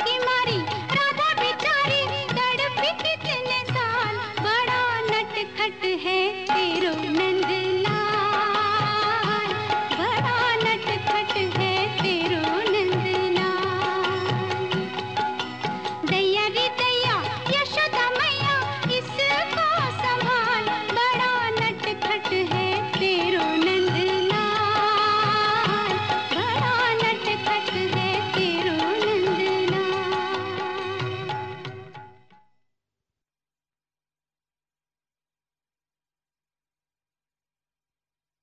की माँ